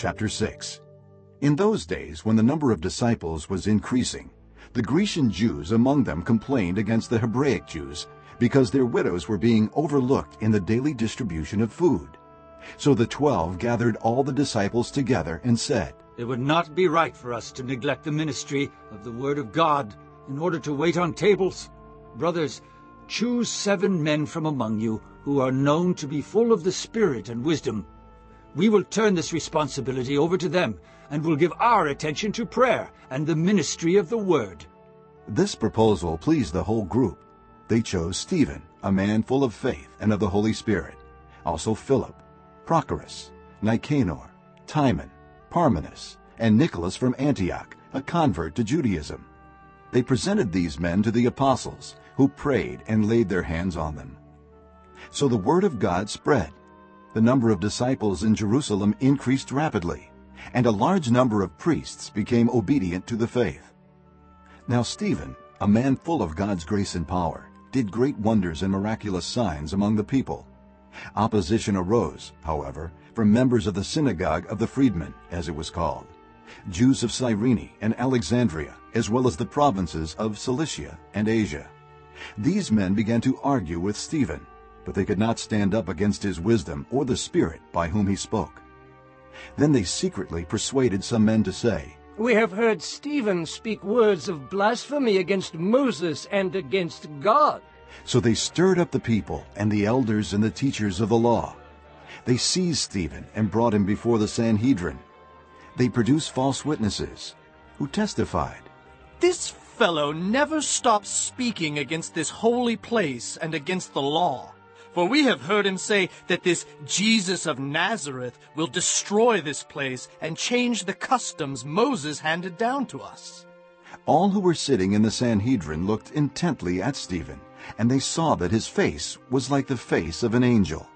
Chapter 6 In those days, when the number of disciples was increasing, the Grecian Jews among them complained against the Hebraic Jews because their widows were being overlooked in the daily distribution of food. So the twelve gathered all the disciples together and said, It would not be right for us to neglect the ministry of the Word of God in order to wait on tables. Brothers, choose seven men from among you who are known to be full of the Spirit and wisdom. We will turn this responsibility over to them and will give our attention to prayer and the ministry of the Word. This proposal pleased the whole group. They chose Stephen, a man full of faith and of the Holy Spirit, also Philip, Prochorus, Nicanor, Timon, Parmenas, and Nicholas from Antioch, a convert to Judaism. They presented these men to the apostles, who prayed and laid their hands on them. So the word of God spread. The number of disciples in Jerusalem increased rapidly, and a large number of priests became obedient to the faith. Now Stephen, a man full of God's grace and power, did great wonders and miraculous signs among the people. Opposition arose, however, from members of the synagogue of the freedmen, as it was called, Jews of Cyrene and Alexandria, as well as the provinces of Cilicia and Asia. These men began to argue with Stephen, but they could not stand up against his wisdom or the Spirit by whom he spoke. Then they secretly persuaded some men to say, We have heard Stephen speak words of blasphemy against Moses and against God. So they stirred up the people and the elders and the teachers of the law. They seized Stephen and brought him before the Sanhedrin. They produced false witnesses, who testified, This fellow never stops speaking against this holy place and against the law. For we have heard him say that this Jesus of Nazareth will destroy this place and change the customs Moses handed down to us. All who were sitting in the Sanhedrin looked intently at Stephen, and they saw that his face was like the face of an angel.